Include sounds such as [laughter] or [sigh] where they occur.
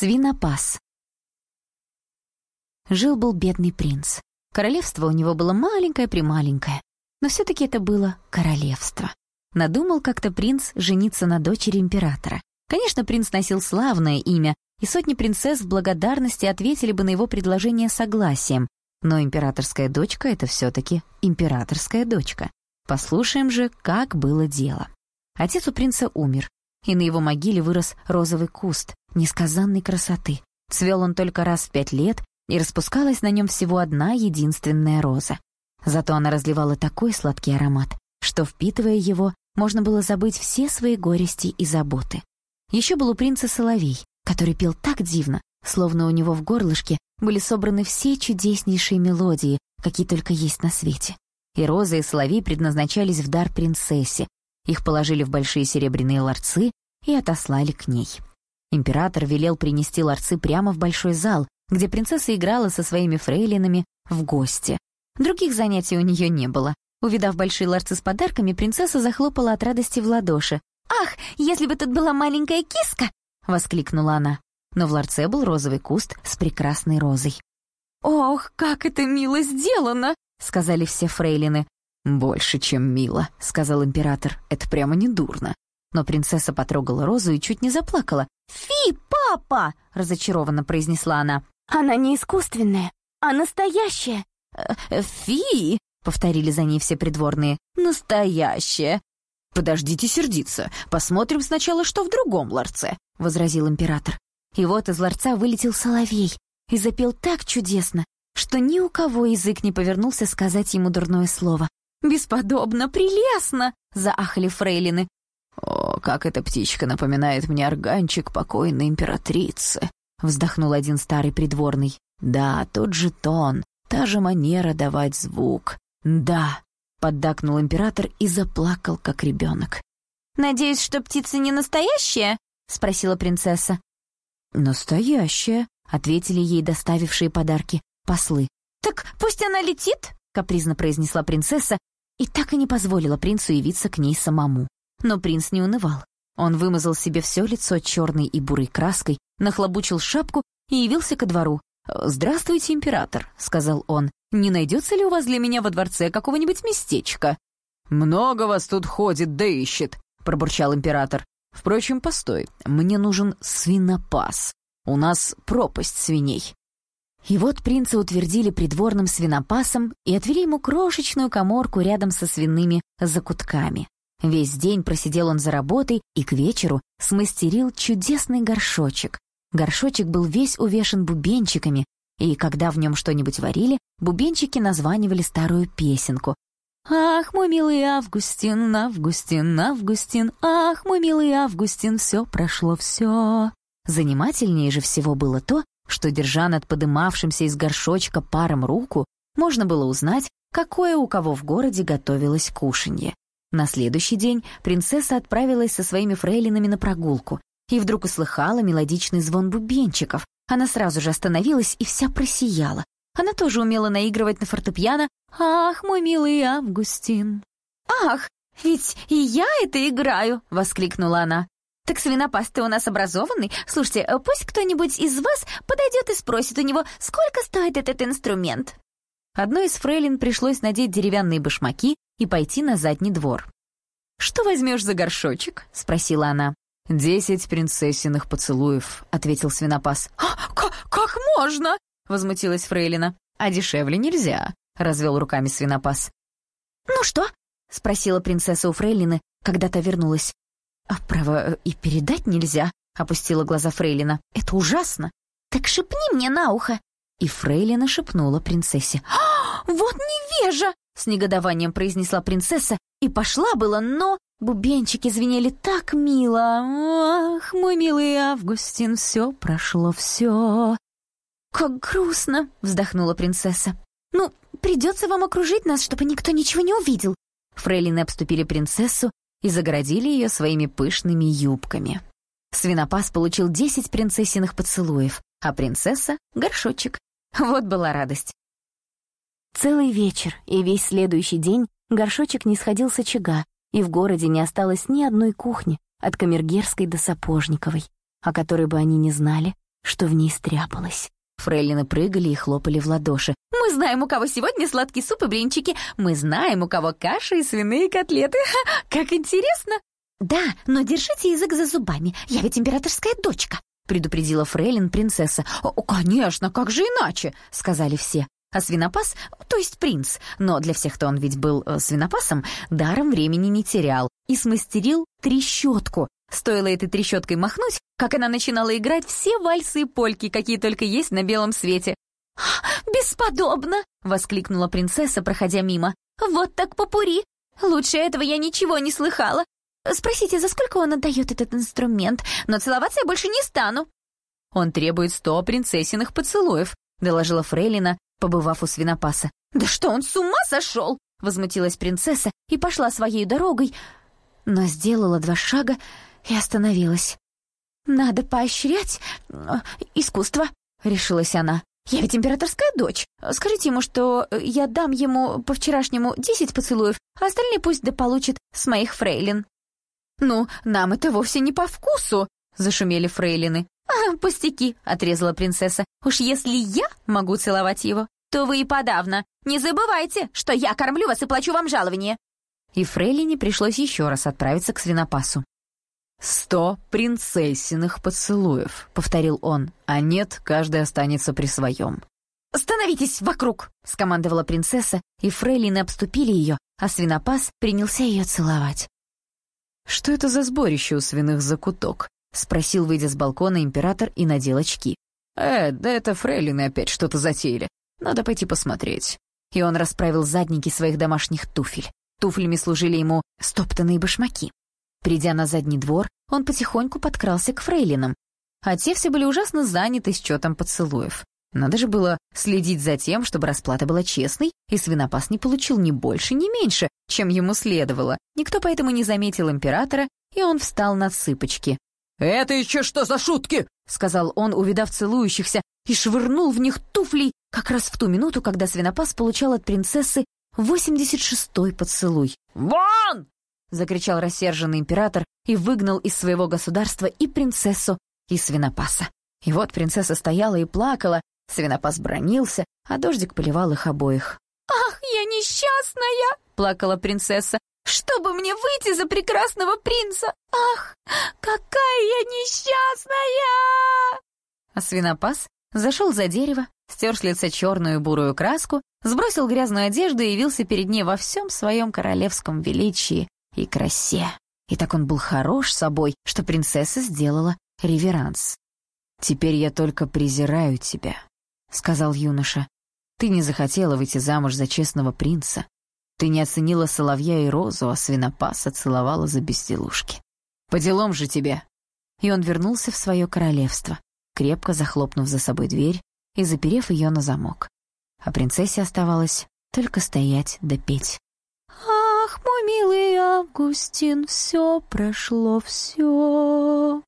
Свинопас Жил-был бедный принц. Королевство у него было маленькое-прималенькое, но все-таки это было королевство. Надумал как-то принц жениться на дочери императора. Конечно, принц носил славное имя, и сотни принцесс в благодарности ответили бы на его предложение согласием, но императорская дочка — это все-таки императорская дочка. Послушаем же, как было дело. Отец у принца умер, и на его могиле вырос розовый куст несказанной красоты. Цвел он только раз в пять лет, и распускалась на нем всего одна единственная роза. Зато она разливала такой сладкий аромат, что, впитывая его, можно было забыть все свои горести и заботы. Еще был у принца соловей, который пел так дивно, словно у него в горлышке были собраны все чудеснейшие мелодии, какие только есть на свете. И розы и соловей предназначались в дар принцессе. Их положили в большие серебряные ларцы и отослали к ней. Император велел принести ларцы прямо в большой зал, где принцесса играла со своими фрейлинами в гости. Других занятий у нее не было. Увидав большие ларцы с подарками, принцесса захлопала от радости в ладоши. «Ах, если бы тут была маленькая киска!» — воскликнула она. Но в ларце был розовый куст с прекрасной розой. «Ох, как это мило сделано!» — сказали все фрейлины. «Больше, чем мило», — сказал император. «Это прямо не дурно». Но принцесса потрогала розу и чуть не заплакала. «Фи, папа!» — разочарованно произнесла она. Она не искусственная, а настоящая. Э, «Фи!» — повторили за ней все придворные. «Настоящая!» «Подождите сердиться. Посмотрим сначала, что в другом ларце», — возразил император. И вот из ларца вылетел соловей и запел так чудесно, что ни у кого язык не повернулся сказать ему дурное слово. «Бесподобно, прелестно!» — заахали фрейлины. «О, как эта птичка напоминает мне органчик покойной императрицы!» Вздохнул один старый придворный. Да, тот же тон, та же манера давать звук. Да, поддакнул император и заплакал, как ребенок. «Надеюсь, что птица не настоящая?» — спросила принцесса. «Настоящая», — ответили ей доставившие подарки послы. «Так пусть она летит», — капризно произнесла принцесса и так и не позволила принцу явиться к ней самому. Но принц не унывал. Он вымазал себе все лицо черной и бурой краской, нахлобучил шапку и явился ко двору. «Здравствуйте, император», — сказал он. «Не найдется ли у вас для меня во дворце какого-нибудь местечка?» «Много вас тут ходит да ищет», — пробурчал император. «Впрочем, постой, мне нужен свинопас. У нас пропасть свиней». И вот принца утвердили придворным свинопасом и отвели ему крошечную коморку рядом со свиными закутками. Весь день просидел он за работой и к вечеру смастерил чудесный горшочек. Горшочек был весь увешан бубенчиками, и когда в нем что-нибудь варили, бубенчики названивали старую песенку. «Ах, мой милый Августин, Августин, Августин, ах, мой милый Августин, все прошло, все». Занимательнее же всего было то, что, держа над подымавшимся из горшочка паром руку, можно было узнать, какое у кого в городе готовилось кушанье. На следующий день принцесса отправилась со своими фрейлинами на прогулку и вдруг услыхала мелодичный звон бубенчиков. Она сразу же остановилась и вся просияла. Она тоже умела наигрывать на фортепиано «Ах, мой милый Августин!» «Ах, ведь и я это играю!» — воскликнула она. «Так свинопас ты у нас образованный. Слушайте, пусть кто-нибудь из вас подойдет и спросит у него, сколько стоит этот инструмент?» Одной из фрейлин пришлось надеть деревянные башмаки и пойти на задний двор. «Что возьмешь за горшочек?» — спросила она. «Десять принцессиных поцелуев», — ответил свинопас. «А, как можно?» — возмутилась фрейлина. «А дешевле нельзя», — развел руками свинопас. «Ну что?» — спросила принцесса у фрейлины, когда та вернулась. «А право, и передать нельзя», — опустила глаза фрейлина. «Это ужасно». «Так шепни мне на ухо», и Фрейлина шепнула принцессе. «А, «Вот невежа!» — с негодованием произнесла принцесса и пошла было, но бубенчики звенели так мило. «Ах, мой милый Августин, все прошло, все!» «Как грустно!» — вздохнула принцесса. «Ну, придется вам окружить нас, чтобы никто ничего не увидел». Фрейлины обступили принцессу и загородили ее своими пышными юбками. Свинопас получил десять принцессиных поцелуев, а принцесса — горшочек. Вот была радость. Целый вечер и весь следующий день горшочек не сходил с очага, и в городе не осталось ни одной кухни, от Камергерской до Сапожниковой, о которой бы они не знали, что в ней стряпалось. Фрейлины прыгали и хлопали в ладоши. «Мы знаем, у кого сегодня сладкий суп и блинчики. Мы знаем, у кого каша и свиные котлеты. [laughs] Ха, как интересно!» «Да, но держите язык за зубами. Я ведь императорская дочка», — предупредила Фрейлин принцесса. «О, «Конечно, как же иначе?» — сказали все. А свинопас, то есть принц, но для всех-то он ведь был э, свинопасом, даром времени не терял и смастерил трещотку. Стоило этой трещоткой махнуть, как она начинала играть все вальсы и польки, какие только есть на белом свете. «Бесподобно!» — воскликнула принцесса, проходя мимо. «Вот так попури! Лучше этого я ничего не слыхала. Спросите, за сколько он отдает этот инструмент, но целоваться я больше не стану». «Он требует сто принцессиных поцелуев», — доложила Фрейлина, побывав у свинопаса. «Да что, он с ума сошел?» — возмутилась принцесса и пошла своей дорогой, но сделала два шага и остановилась. «Надо поощрять э, искусство», — решилась она. «Я ведь императорская дочь. Скажите ему, что я дам ему по-вчерашнему десять поцелуев, а остальные пусть да получит с моих фрейлин». «Ну, нам это вовсе не по вкусу», — зашумели фрейлины. «А, пустяки», — отрезала принцесса. «Уж если я могу целовать его, то вы и подавно. Не забывайте, что я кормлю вас и плачу вам жалование». И фрейлине пришлось еще раз отправиться к свинопасу. «Сто принцессиных поцелуев», — повторил он, «а нет, каждый останется при своем». «Становитесь вокруг!» — скомандовала принцесса, и фрейлины обступили ее, а свинопас принялся ее целовать. «Что это за сборище у свиных закуток?» — спросил, выйдя с балкона, император и надел очки. «Э, да это фрейлины опять что-то затеяли. Надо пойти посмотреть». И он расправил задники своих домашних туфель. Туфлями служили ему стоптанные башмаки. Придя на задний двор, он потихоньку подкрался к фрейлинам, а те все были ужасно заняты счетом поцелуев. Надо же было следить за тем, чтобы расплата была честной, и свинопас не получил ни больше, ни меньше, чем ему следовало. Никто поэтому не заметил императора, и он встал на цыпочки. «Это еще что за шутки?» — сказал он, увидав целующихся, и швырнул в них туфлей как раз в ту минуту, когда свинопас получал от принцессы 86-й поцелуй. «Вон!» — закричал рассерженный император и выгнал из своего государства и принцессу, и свинопаса. И вот принцесса стояла и плакала, свинопас бронился, а дождик поливал их обоих. «Ах, я несчастная!» — плакала принцесса. «Чтобы мне выйти за прекрасного принца! Ах, какая я несчастная!» А свинопас зашел за дерево, стер с лица черную бурую краску, сбросил грязную одежду и явился перед ней во всем своем королевском величии и красе. И так он был хорош собой, что принцесса сделала реверанс. «Теперь я только презираю тебя», — сказал юноша. «Ты не захотела выйти замуж за честного принца. Ты не оценила соловья и розу, а свинопаса целовала за безделушки. По делам же тебе!» И он вернулся в свое королевство, крепко захлопнув за собой дверь и заперев ее на замок. А принцессе оставалось только стоять да петь. «Ах, мой милый Августин, все прошло, все!»